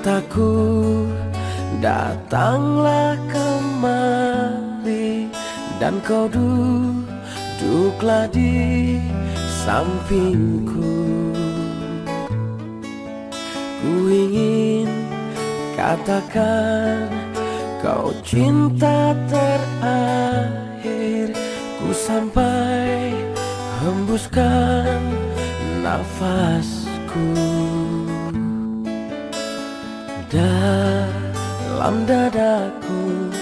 Cintaku datanglah kemari Dan kau duduklah di sampingku. Ku ingin katakan kau cinta terakhir Ku sampai hembuskan nafasku Dalam dadaku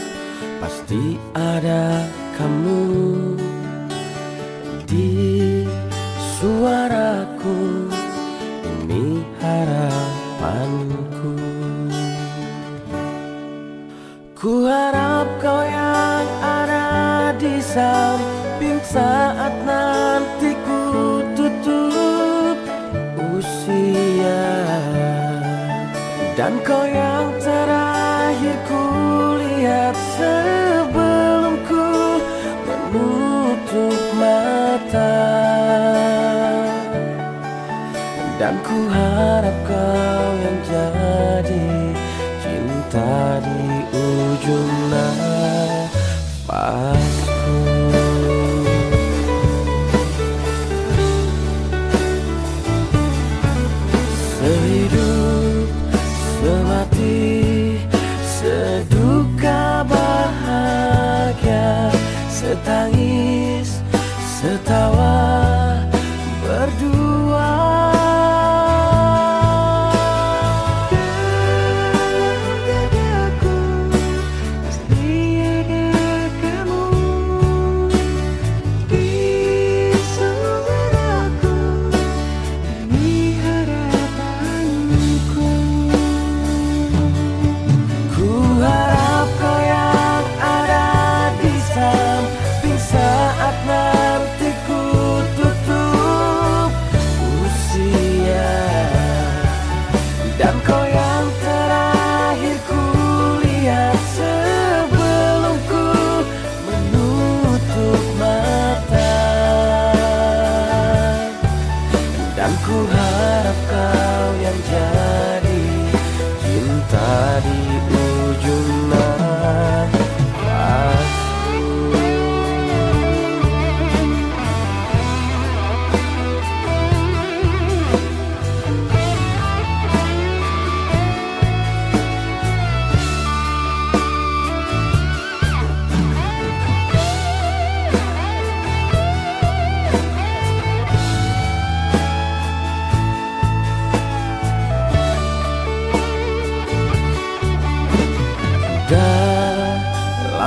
pasti ada kamu Di suaraku. Ini harapanku. Ku harap kau yang ada di samping saat nanti Dan kau yang terakhir ku lihat sebelum ku menutup mata. Dan ku harap kau yang jadi cinta di ujung nafasku Dan ku harap kau yang jadi cinta di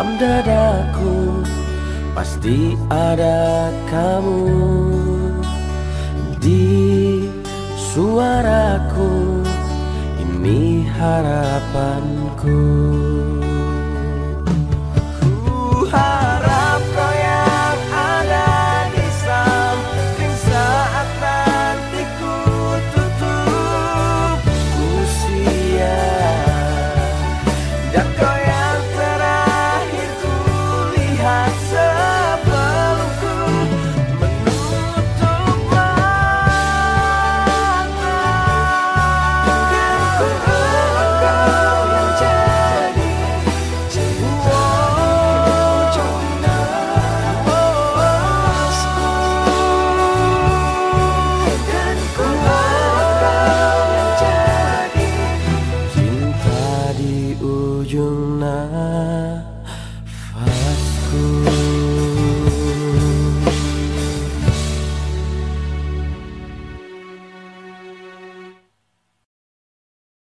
Dalam dadaku pasti ada kamu Di suaraku. Ini harapanku